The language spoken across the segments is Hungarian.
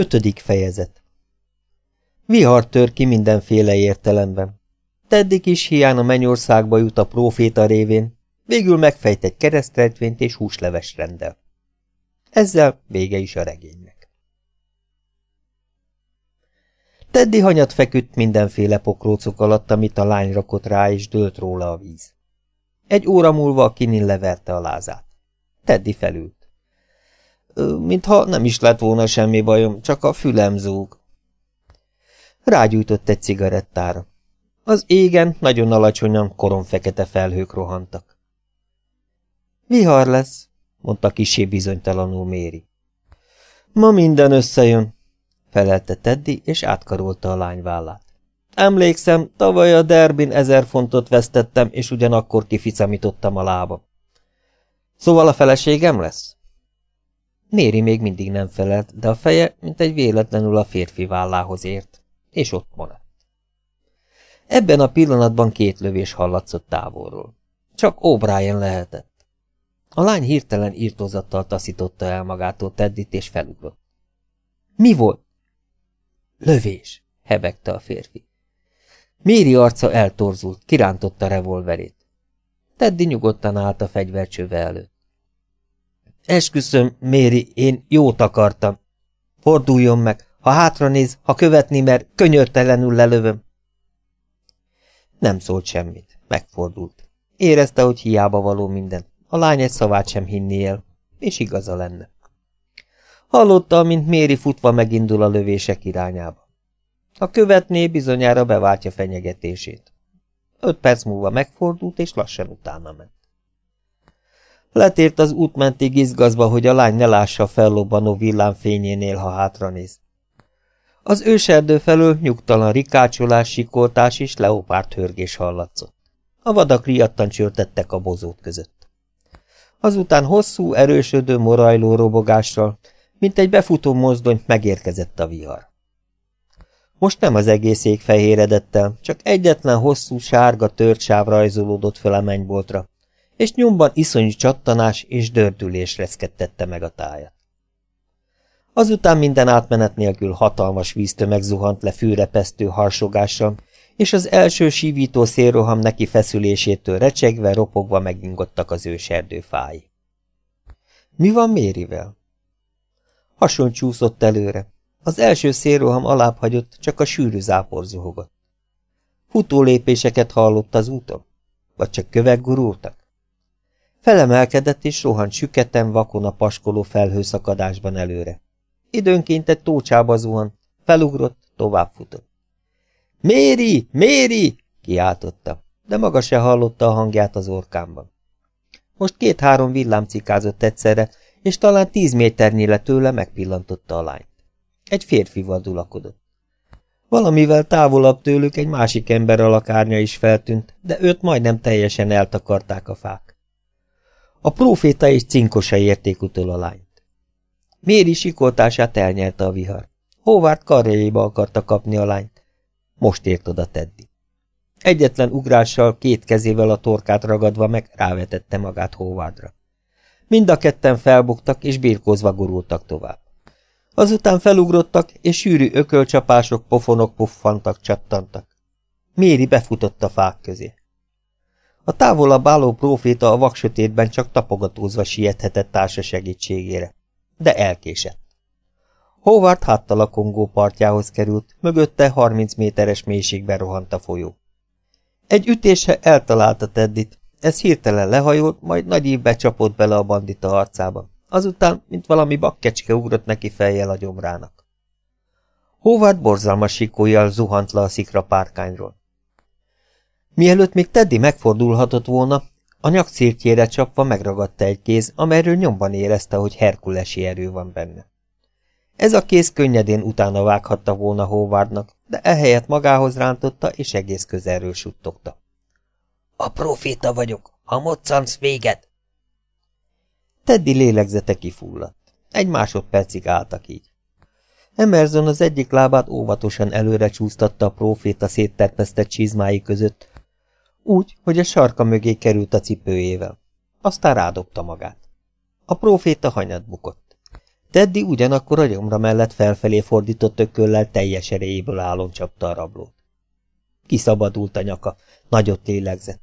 Ötödik fejezet Vihar tör ki mindenféle értelemben. Teddig is hiány a mennyországba jut a próféta révén, végül megfejt egy keresztrejtvényt és húsleves rendel. Ezzel vége is a regénynek. Teddy hanyat feküdt mindenféle pokrócok alatt, amit a lány rakott rá, és dőlt róla a víz. Egy óra múlva a kinin leverte a lázát. Teddy felült mintha nem is lett volna semmi bajom, csak a fülem zúg. Rágyújtott egy cigarettára. Az égen nagyon alacsonyan koronfekete felhők rohantak. Vihar lesz, mondta kisé bizonytalanul Méri. Ma minden összejön, felelte Teddy, és átkarolta a lány vállát. Emlékszem, tavaly a derbin ezer fontot vesztettem, és ugyanakkor kificamítottam a lába. Szóval a feleségem lesz? Méri még mindig nem felelt, de a feje, mint egy véletlenül a férfi vállához ért, és ott maradt. Ebben a pillanatban két lövés hallatszott távolról. Csak O'Brien lehetett. A lány hirtelen írtózattal taszította el magától Teddit, és felugrott. Mi volt? Lövés, hebegte a férfi. Méri arca eltorzult, kirántotta revolverét. Teddy nyugodtan állt a fegyvercsöve előtt. Esküszöm, Méri, én jót akartam. Forduljon meg, ha hátra néz, ha követni mer, könyörtelenül lelövöm. Nem szólt semmit, megfordult. Érezte, hogy hiába való minden. A lány egy szavát sem hinni el, és igaza lenne. Hallotta, mint Méri futva megindul a lövések irányába. Ha követné, bizonyára beváltja fenyegetését. Öt perc múlva megfordult, és lassan utána ment. Letért az útmentig izgazva, hogy a lány ne lássa a fellobbanó villám fényénél, ha hátranéz. Az őserdő felől nyugtalan rikácsolás, sikoltás és leopárt hörgés hallatszott. A vadak riadtan csörtettek a bozót között. Azután hosszú, erősödő, morajló robogással, mint egy befutó mozdony megérkezett a vihar. Most nem az egész ég fehéredett el, csak egyetlen hosszú, sárga tört sáv rajzolódott fel a mennyboltra, és nyomban iszonyú csattanás és dördülés reszkettette meg a tájat. Azután minden átmenet nélkül hatalmas víztömeg zuhant le fűrepesztő harsogással, és az első sívító szélroham neki feszülésétől recsegve, ropogva megingottak az őserdő fái. Mi van Mérivel? Hason csúszott előre. Az első szélroham alább csak a sűrű zápor zuhogott. Futó lépéseket hallott az úton? Vagy csak kövek gurultak? Felemelkedett és rohant süketen, vakon a paskoló felhőszakadásban előre. Időnként egy tócsába zuhant, felugrott, továbbfutott. Méri! Méri! kiáltotta, de maga se hallotta a hangját az orkámban. Most két-három villám cikázott egyszerre, és talán tíz méternyire tőle megpillantotta a lányt. Egy férfival dulakodott. Valamivel távolabb tőlük egy másik ember alakárnya is feltűnt, de őt majdnem teljesen eltakarták a fák. A próféta és cinkosa érték utol a lányt. Méri sikoltását elnyelte a vihar. Howard karjaiba akarta kapni a lányt. Most ért oda Teddy. Egyetlen ugrással, két kezével a torkát ragadva meg rávetette magát Howardra. Mind a ketten felbuktak és birkózva gurultak tovább. Azután felugrottak, és sűrű ökölcsapások, pofonok puffantak, csattantak. Méri befutott a fák közé. A távolabb álló próféta a vaksötétben csak tapogatózva siethetett társa segítségére, de elkésett. Howard háttal a Kongó partjához került, mögötte 30 méteres mélységben rohant a folyó. Egy ütése eltalálta Teddit, ez hirtelen lehajolt, majd nagy ívbe csapott bele a bandita arcába. Azután, mint valami bakkecske ugrott neki fejjel a gyomrának. Howard borzalmas sikójjal zuhant le a szikra párkányról. Mielőtt még Teddy megfordulhatott volna, a nyakcirtjére csapva megragadta egy kéz, amelyről nyomban érezte, hogy herkulesi erő van benne. Ez a kéz könnyedén utána vághatta volna Howardnak, de ehelyett magához rántotta, és egész közelről suttogta. A proféta vagyok, ha moccansz véget! Teddy lélegzete kifulladt. Egy másodpercig álltak így. Emerson az egyik lábát óvatosan előre csúsztatta a proféta szétterpesztett csizmái között, úgy, hogy a sarka mögé került a cipőjével. Aztán rádobta magát. A próféta hanyat bukott. Teddy ugyanakkor a gyomra mellett felfelé fordított ököllel teljes erejéből állon csapta a rablót. Kiszabadult a nyaka, nagyot lélegzett.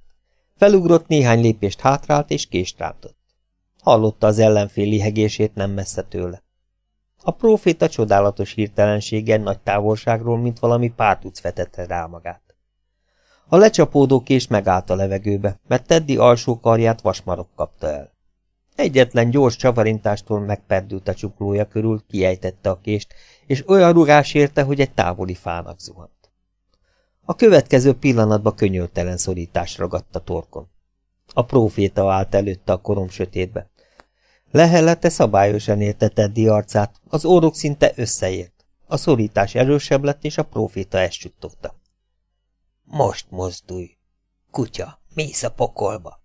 Felugrott néhány lépést hátrált és kést rántott. Hallotta az ellenfél lihegését nem messze tőle. A próféta csodálatos hirtelenségen nagy távolságról, mint valami pártuc vetette rá magát. A lecsapódó kés megállt a levegőbe, mert Teddy alsó karját vasmarok kapta el. Egyetlen gyors csavarintástól megperdült a csuklója körül, kiejtette a kést, és olyan rugás érte, hogy egy távoli fának zuhant. A következő pillanatban könyörtelen szorítás ragadta torkon. A próféta állt előtte a korom sötétbe. Lehellete szabályosan érte Teddy arcát, az órok szinte összeért. A szorítás erősebb lett, és a próféta ezt suttogta. Most mozdulj! Kutya, mész a pokolba!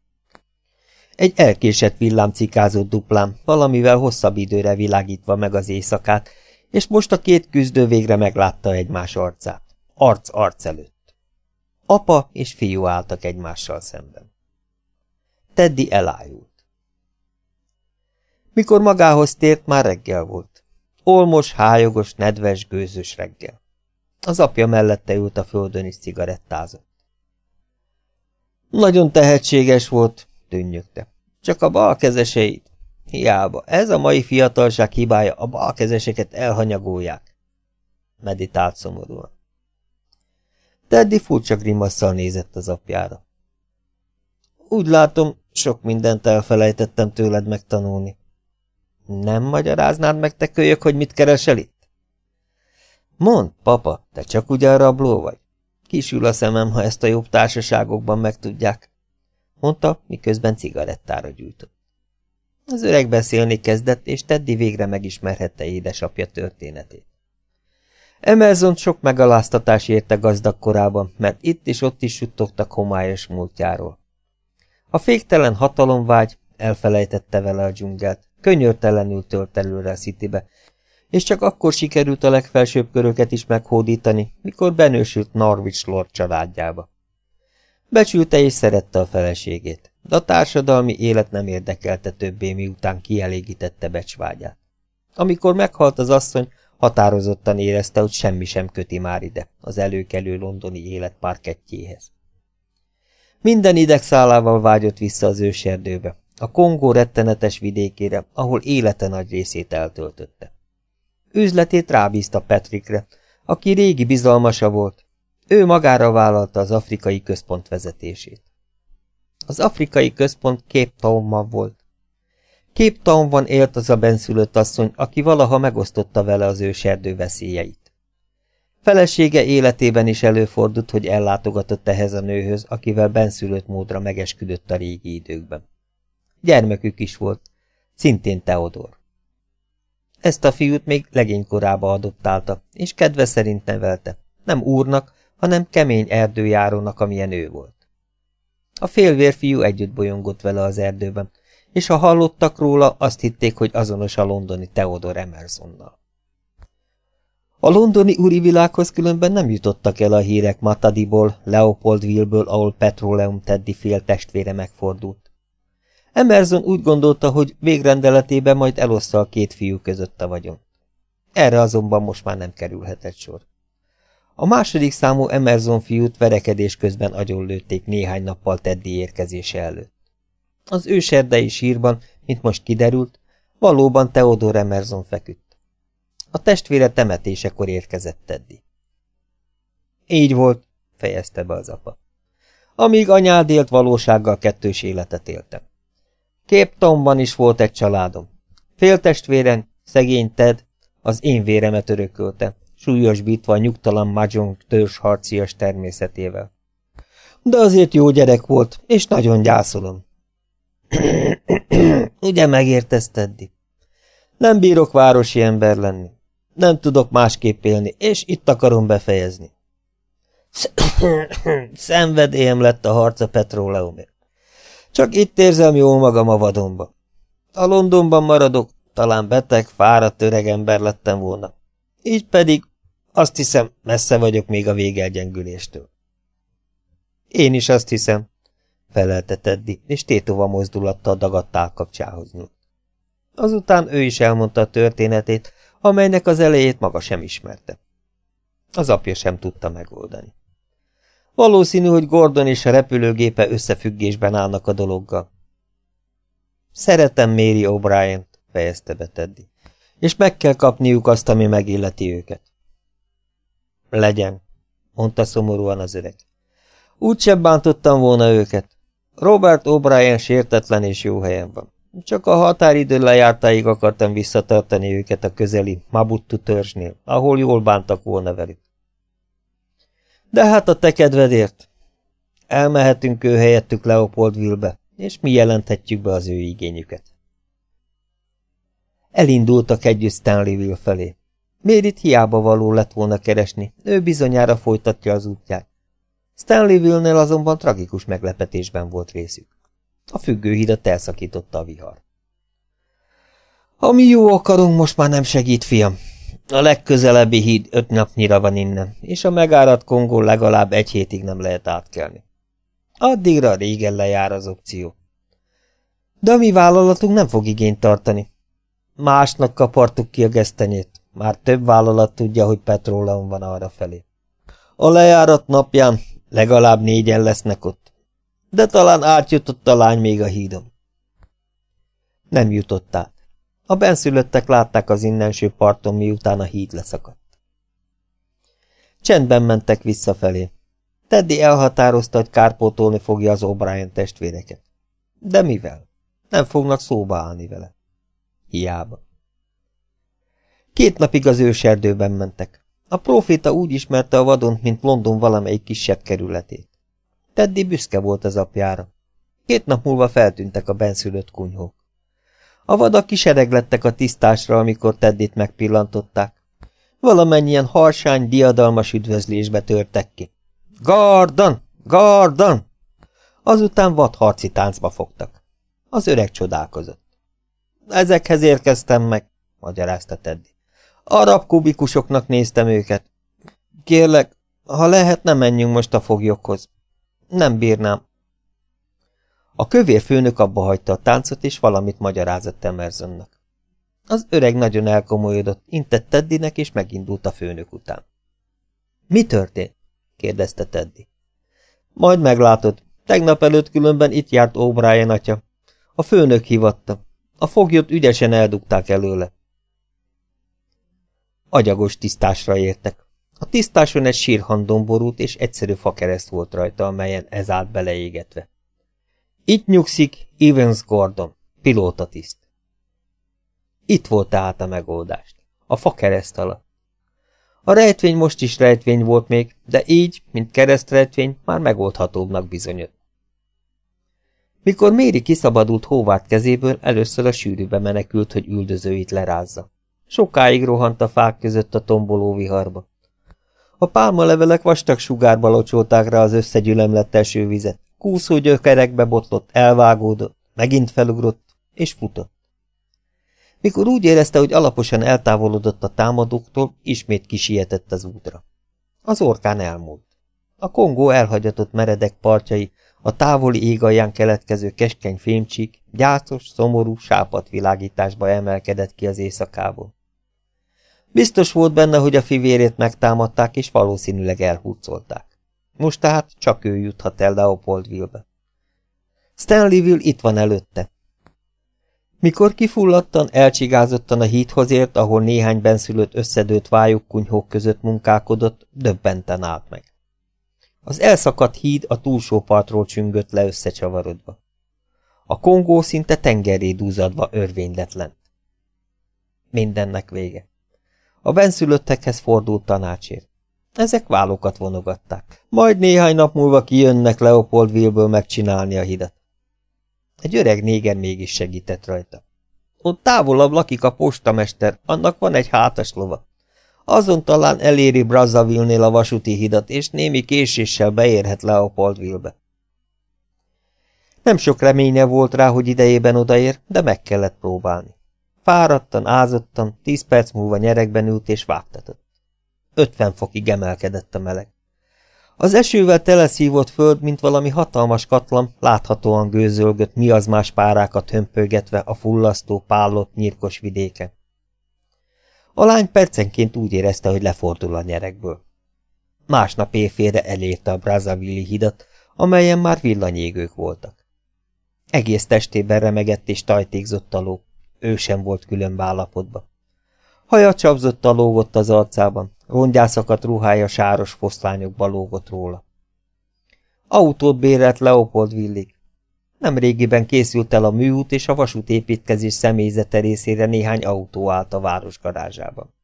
Egy elkésett villám cikázott duplán, valamivel hosszabb időre világítva meg az éjszakát, és most a két küzdő végre meglátta egymás arcát. Arc arc előtt. Apa és fiú álltak egymással szemben. Teddy elájult. Mikor magához tért, már reggel volt. Olmos, hájogos, nedves, gőzös reggel. Az apja mellette ült a földön és cigarettázott. Nagyon tehetséges volt, tűnnyögte. Csak a balkezeseit. Hiába, ez a mai fiatalság hibája, a balkezeseket elhanyagolják. Meditált szomorúan. Teddy furcsa grimasszal nézett az apjára. Úgy látom, sok mindent elfelejtettem tőled megtanulni. Nem magyaráznád meg, te kölyök, hogy mit keresel itt? Mondd, papa, te csak ugyan rabló vagy? Kisül a szemem, ha ezt a jobb társaságokban megtudják, mondta, miközben cigarettára gyújtott. Az öreg beszélni kezdett, és Teddy végre megismerhette édesapja történetét. Emerson sok megaláztatás érte gazdag korában, mert itt és ott is suttogtak homályos múltjáról. A féktelen hatalomvágy elfelejtette vele a dzsungelt, könyörtelenül tört előre a Citybe, és csak akkor sikerült a legfelsőbb köröket is meghódítani, mikor benősült Norwich Lord családjába. Becsülte és szerette a feleségét, de a társadalmi élet nem érdekelte többé, miután kielégítette becsvágyát. Amikor meghalt az asszony, határozottan érezte, hogy semmi sem köti már ide, az előkelő londoni élet parkettjéhez. Minden idegszálával vágyott vissza az őserdőbe, a Kongó rettenetes vidékére, ahol élete nagy részét eltöltötte. Üzletét rábízta Patrickre, aki régi bizalmasa volt. Ő magára vállalta az afrikai központ vezetését. Az afrikai központ Cape Townban volt. Cape Townban élt az a benszülött asszony, aki valaha megosztotta vele az őserdő veszélyeit. Felesége életében is előfordult, hogy ellátogatott ehhez a nőhöz, akivel benszülött módra megesküdött a régi időkben. Gyermekük is volt, szintén Teodor. Ezt a fiút még legénykorába adoptálta, és kedve szerint nevelte, nem úrnak, hanem kemény erdőjárónak, amilyen ő volt. A félvérfiú együtt bolyongott vele az erdőben, és ha hallottak róla, azt hitték, hogy azonos a londoni Theodor Emersonnal. A londoni úri világhoz különben nem jutottak el a hírek Matadiból, Leopoldville-ből, ahol Petroleum Teddy fél testvére megfordult. Emerson úgy gondolta, hogy végrendeletében majd eloszta a két fiú között a vagyon. Erre azonban most már nem kerülhetett sor. A második számú Emerson fiút verekedés közben agyonlőtték néhány nappal Teddy érkezése előtt. Az őserdei sírban, mint most kiderült, valóban Theodor Emerson feküdt. A testvére temetésekor érkezett Teddy. Így volt, fejezte be az apa. Amíg anyád élt, valósággal kettős életet éltem. Képtomban is volt egy családom. Féltestvéren, szegény Ted, az én véremet örökölte, súlyosbítva a nyugtalan Mahjong harcias természetével. De azért jó gyerek volt, és nagyon gyászolom. Ugye megértesz, Teddy? Nem bírok városi ember lenni. Nem tudok másképp élni, és itt akarom befejezni. Szenvedélyem lett a harca petróleumért. Csak itt érzem jól magam a vadonba. A Londonban maradok, talán beteg, fáradt öreg ember lettem volna. Így pedig azt hiszem, messze vagyok még a végelgyengüléstől. Én is azt hiszem, felelte Teddy, és tétova mozdulattal dagadt állkapcsához nyúlt. Azután ő is elmondta a történetét, amelynek az elejét maga sem ismerte. Az apja sem tudta megoldani. Valószínű, hogy Gordon és a repülőgépe összefüggésben állnak a dologgal. Szeretem Mary O'Brien-t, fejezte be Teddy, és meg kell kapniuk azt, ami megilleti őket. Legyen, mondta szomorúan az öreg. Úgysem bántottam volna őket. Robert O'Brien sértetlen és jó helyen van. Csak a határidő lejártáig akartam visszatartani őket a közeli Mabuttu törzsnél, ahol jól bántak volna velük. De hát a te kedvedért. Elmehetünk ő helyettük Leopoldville-be, és mi jelenthetjük be az ő igényüket. Elindultak együtt Stanleyville felé. Mérit hiába való lett volna keresni, ő bizonyára folytatja az útját. Stanleyville-nél azonban tragikus meglepetésben volt részük. A függőhidat elszakította a vihar. Ami jó akarunk, most már nem segít, fiam. A legközelebbi híd öt napnyira van innen, és a megáradt Kongó legalább egy hétig nem lehet átkelni. Addigra régen lejár az opció. De a mi vállalatunk nem fog igényt tartani. Másnak kapartuk ki a gesztenyét. Már több vállalat tudja, hogy petróleum van arra felé. A lejárat napján legalább négyen lesznek ott. De talán átjutott a lány még a hídon. Nem jutott át. A benszülöttek látták az innenső parton, miután a híd leszakadt. Csendben mentek visszafelé. Teddy elhatározta, hogy kárpótolni fogja az O'Brien testvéreket. De mivel? Nem fognak szóba állni vele. Hiába. Két napig az őserdőben mentek. A proféta úgy ismerte a vadont, mint London valamelyik kisebb kerületét. Teddy büszke volt az apjára. Két nap múlva feltűntek a benszülött kunyhók. A vadak kisereglettek a tisztásra, amikor Teddit megpillantották. Valamennyien harsány, diadalmas üdvözlésbe törtek ki. Gardon! Gardon! Azután vadharci táncba fogtak. Az öreg csodálkozott. Ezekhez érkeztem meg, magyarázta Teddy. Arab kubikusoknak néztem őket. Kérlek, ha lehet, ne menjünk most a foglyokhoz. Nem bírnám. A kövér főnök abba hagyta a táncot, és valamit magyarázott Emersonnak. Az öreg nagyon elkomolyodott, intett Teddynek, és megindult a főnök után. Mi történt? kérdezte Teddy. Majd meglátod. Tegnap előtt különben itt járt O'Brien atya. A főnök hivatta. A foglyot ügyesen eldugták előle. Agyagos tisztásra értek. A tisztáson egy sírhandon borult, és egyszerű fakereszt volt rajta, amelyen ez állt beleégetve. Itt nyugszik Evans Gordon, pilótatiszt. Itt volt tehát a megoldást. A fakereszt alatt. A rejtvény most is rejtvény volt még, de így, mint keresztrejtvény, már megoldhatóbbnak bizonyott. Mikor Méri kiszabadult Hóvárt kezéből, először a sűrűbe menekült, hogy üldözőit lerázza. Sokáig rohant a fák között a tomboló viharba. A pálmalevelek vastag sugárba locsolták rá az összegyülemlett esővizet. Kúszó gyökerekbe botlott, elvágódott, megint felugrott, és futott. Mikor úgy érezte, hogy alaposan eltávolodott a támadóktól, ismét kisietett az útra. Az orkán elmúlt. A Kongó elhagyatott meredek partjai, a távoli ég alján keletkező keskeny fémcsík, gyászos, szomorú, sápat világításba emelkedett ki az éjszakából. Biztos volt benne, hogy a fivérét megtámadták, és valószínűleg elhúzolták. Most tehát csak ő juthat el Leopoldville-be. Stanleyville itt van előtte. Mikor kifulladtan, elcsigázottan a hídhoz ért, ahol néhány benszülött összedőlt vályok kunyhók között munkálkodott, döbbenten állt meg. Az elszakadt híd a túlsó partról csüngött le összecsavarodva. A kongó szinte tengeré dúzadva örvényletlen. Mindennek vége. A benszülöttekhez fordult tanácsért. Ezek vállokat vonogatták. Majd néhány nap múlva kijönnek Leopoldville-ből megcsinálni a hidat. Egy öreg néger mégis segített rajta. Ott távolabb lakik a postamester, annak van egy hátas lova. Azon talán eléri Brazzaville-nél a vasúti hidat, és némi késéssel beérhet Leopoldville-be. Nem sok reménye volt rá, hogy idejében odaér, de meg kellett próbálni. Fáradtan, ázottan, tíz perc múlva nyerekben ült és vágtatott. Ötven fokig emelkedett a meleg. Az esővel teleszívott föld, mint valami hatalmas katlam, láthatóan gőzölgött mi az más párákat hömpögetve a fullasztó, pállott, nyírkos vidéken. A lány percenként úgy érezte, hogy lefordul a nyerekből. Másnap éjfélre elérte a Brazzaville hidat, amelyen már villanyégők voltak. Egész testében remegett és tajtékzott a ló, ő sem volt külön állapotban. Haja csapzott a lógott az arcában, rongyászakat ruhája sáros foszlányokba lógott róla. Autót bérelt Leopold Villig. Nem régiben készült el a műút és a vasútépítkezés személyzete részére néhány autó állt a város garázsában.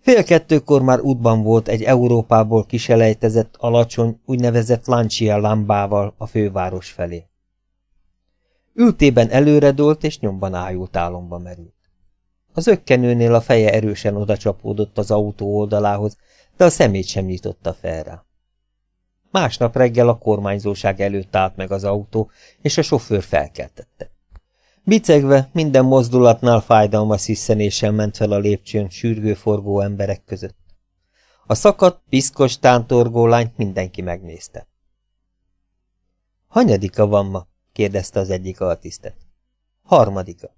Fél kettőkor már útban volt egy Európából kiselejtezett, alacsony, úgynevezett Lancia lámbával a főváros felé. Ültében előredolt és nyomban ájult álomba merült. Az ökkenőnél a feje erősen odacsapódott az autó oldalához, de a szemét sem nyitotta fel rá. Másnap reggel a kormányzóság előtt állt meg az autó, és a sofőr felkeltette. Bicegve minden mozdulatnál fájdalmas sziszenéssel ment fel a lépcsőn sürgőforgó emberek között. A szakadt, piszkos, tántorgó lányt mindenki megnézte. Hanyadika van ma? kérdezte az egyik altisztet. Harmadika.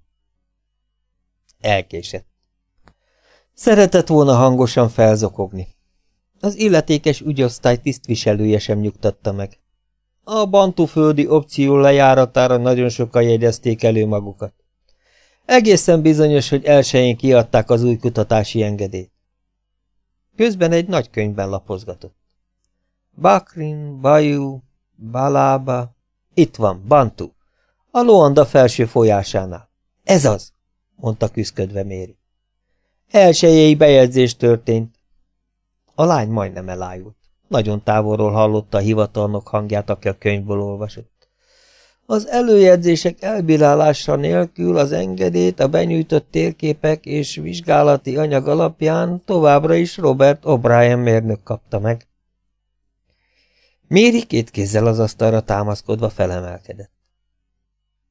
Elkésett. Szeretett volna hangosan felzokogni. Az illetékes ügyosztály tisztviselője sem nyugtatta meg. A bantuföldi opció lejáratára nagyon sokan jegyezték elő magukat. Egészen bizonyos, hogy elsőjén kiadták az új kutatási engedélyt. Közben egy nagy könyvben lapozgatott. Bakrin, Bayou, Balába, itt van, Bantu, a Loanda felső folyásánál. Ez az, mondta küszködve Méri. Elsőjei bejegyzés történt. A lány majdnem elájult. Nagyon távolról hallotta a hivatalnok hangját, aki a könyvből olvasott. Az előjegyzések elbírálása nélkül az engedélyt a benyújtott térképek és vizsgálati anyag alapján továbbra is Robert O'Brien mérnök kapta meg. Méri két kézzel az asztalra támaszkodva felemelkedett.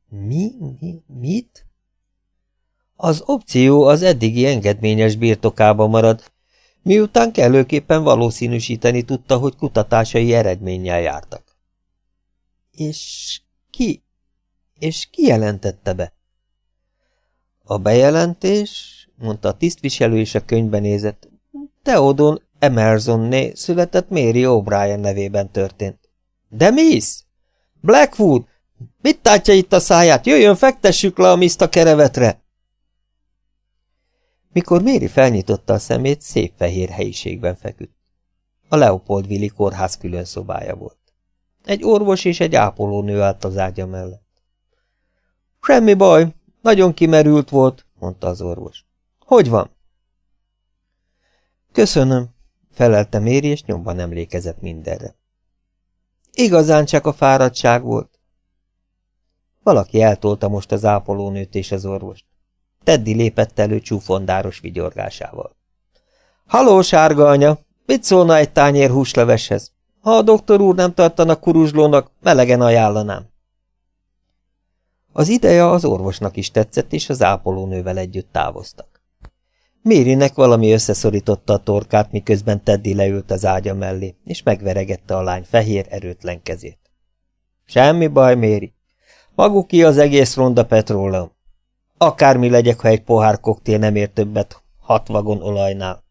Mi? Mi? Mit? Az opció az eddigi engedményes birtokába marad, miután kellőképpen valószínűsíteni tudta, hogy kutatásai eredménnyel jártak. És ki? És ki jelentette be? A bejelentés, mondta a tisztviselő és a könyvben nézett, Theodon Emersonné született Mary O'Brien nevében történt. De Miss? Blackwood! Mit tátja itt a száját? Jöjjön, fektessük le a miszt a kerevetre! Mikor Méri felnyitotta a szemét, szép fehér helyiségben feküdt. A Leopoldvili kórház külön szobája volt. Egy orvos és egy ápolónő állt az ágya mellett. Semmi baj, nagyon kimerült volt, mondta az orvos. Hogy van? Köszönöm, felelte Méri, és nyomban emlékezett mindenre. Igazán csak a fáradtság volt. Valaki eltolta most az ápolónőt és az orvost. Teddy lépett elő csúfondáros vigyorgásával. Haló, sárga anya! Mit szólna egy tányér húsleveshez? Ha a doktor úr nem tartana kuruzslónak, melegen ajánlanám. Az ideje az orvosnak is tetszett, és az ápolónővel együtt távoztak. Mérinek valami összeszorította a torkát, miközben Teddy leült az ágya mellé, és megveregette a lány fehér, erőtlen kezét. Semmi baj, Méri. Maguki az egész ronda petróleum. Akármi legyek, ha egy pohár koktél nem ér többet hat vagon olajnál.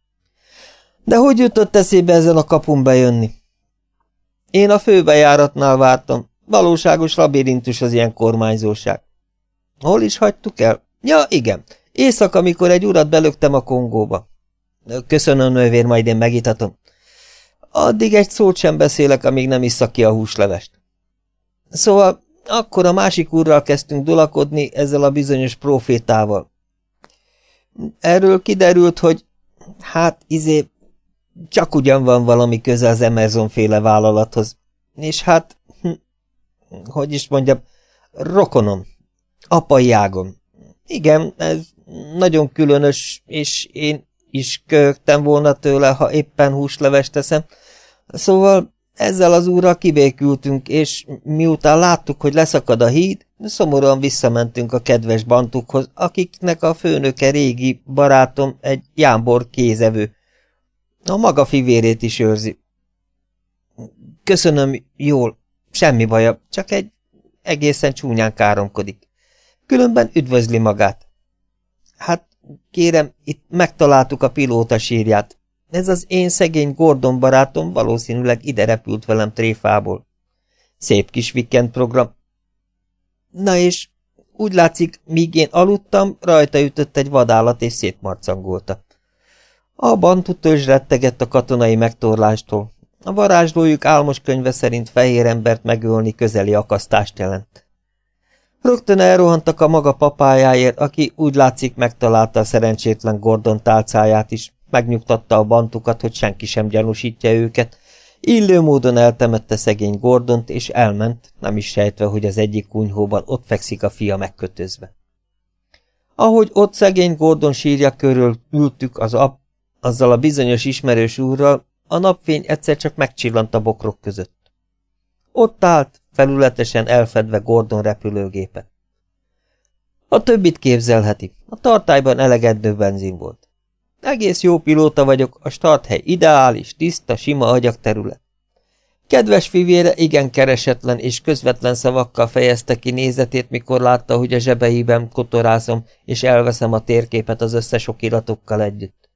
De hogy jutott eszébe ezen a kapun bejönni? Én a főbejáratnál vártam. Valóságos labirintus az ilyen kormányzóság. Hol is hagytuk el? Ja, igen. Éjszaka, amikor egy urat belöktem a Kongóba. Köszönöm, nővér, majd én megitatom. Addig egy szót sem beszélek, amíg nem iszak ki a húslevest. Szóval akkor a másik úrral kezdtünk dulakodni ezzel a bizonyos profétával. Erről kiderült, hogy hát izé csak ugyan van valami köze az Emerson féle vállalathoz. És hát, hm, hogy is mondjam, rokonom, apai ágom. Igen, ez nagyon különös, és én is köhögtem volna tőle, ha éppen húslevest teszem. Szóval ezzel az úrral kibékültünk, és miután láttuk, hogy leszakad a híd, szomorúan visszamentünk a kedves bantukhoz, akiknek a főnöke régi barátom egy jámbor kézevő. A maga fivérét is őrzi. Köszönöm, jól. Semmi baja, csak egy egészen csúnyán káromkodik. Különben üdvözli magát. Hát, kérem, itt megtaláltuk a pilóta sírját. Ez az én szegény Gordon barátom valószínűleg ide repült velem tréfából. Szép kis weekend program. Na és úgy látszik, míg én aludtam, rajta ütött egy vadállat és szétmarcangolta. A bantu törzs rettegett a katonai megtorlástól. A varázslójuk álmos könyve szerint fehér embert megölni közeli akasztást jelent. Rögtön elrohantak a maga papájáért, aki úgy látszik megtalálta a szerencsétlen Gordon tálcáját is, megnyugtatta a bantukat, hogy senki sem gyanúsítja őket, illő módon eltemette szegény Gordont, és elment, nem is sejtve, hogy az egyik kunyhóban ott fekszik a fia megkötözve. Ahogy ott szegény Gordon sírja körül ültük az ap, azzal a bizonyos ismerős úrral, a napfény egyszer csak megcsillant a bokrok között. Ott állt, felületesen elfedve Gordon repülőgépe. A többit képzelheti, a tartályban elegedő benzin volt. Egész jó pilóta vagyok, a starthely ideális, tiszta, sima agyak terület. Kedves fivére igen keresetlen és közvetlen szavakkal fejezte ki nézetét, mikor látta, hogy a zsebeiben kotorázom, és elveszem a térképet az összes okiratokkal együtt.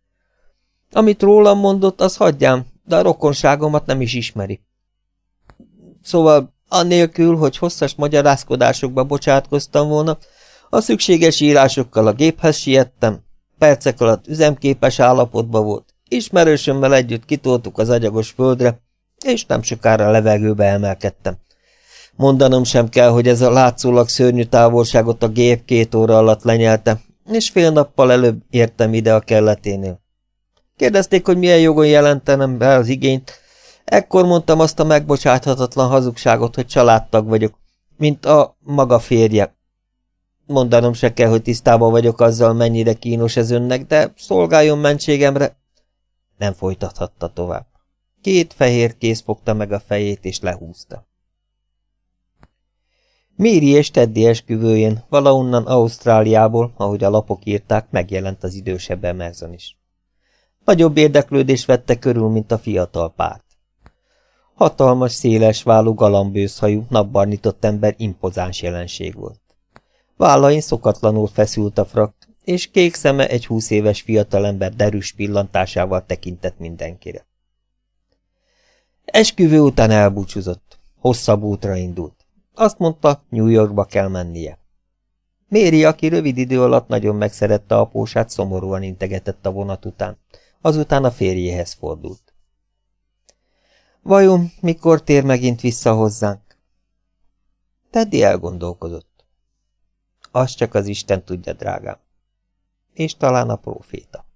Amit rólam mondott, az hagyjám, de a rokonságomat nem is ismeri. Szóval, annélkül, hogy hosszas magyarázkodásokba bocsátkoztam volna, a szükséges írásokkal a géphez siettem, percek alatt üzemképes állapotban volt, ismerősömmel együtt kitoltuk az agyagos földre, és nem sokára levegőbe emelkedtem. Mondanom sem kell, hogy ez a látszólag szörnyű távolságot a gép két óra alatt lenyelte, és fél nappal előbb értem ide a kelleténél. Kérdezték, hogy milyen jogon jelentenem be az igényt, ekkor mondtam azt a megbocsáthatatlan hazugságot, hogy családtag vagyok, mint a maga férje, Mondanom se kell, hogy tisztában vagyok azzal, mennyire kínos ez önnek, de szolgáljon mentségemre. Nem folytathatta tovább. Két fehér kéz fogta meg a fejét, és lehúzta. Méri és Teddy esküvőjén, valahonnan Ausztráliából, ahogy a lapok írták, megjelent az idősebb Emerson is. Nagyobb érdeklődés vette körül, mint a fiatal párt. Hatalmas, széles válú, galambőszhajú, napbarnitott ember impozáns jelenség volt. Vállain szokatlanul feszült a frak, és kék szeme egy húsz éves fiatalember derűs pillantásával tekintett mindenkire. Esküvő után elbúcsúzott. Hosszabb útra indult. Azt mondta, New Yorkba kell mennie. Méri, aki rövid idő alatt nagyon megszerette apósát, szomorúan integetett a vonat után. Azután a férjéhez fordult. Vajon mikor tér megint vissza hozzánk? Teddy elgondolkodott. Azt csak az Isten tudja, drágám. És talán a próféta.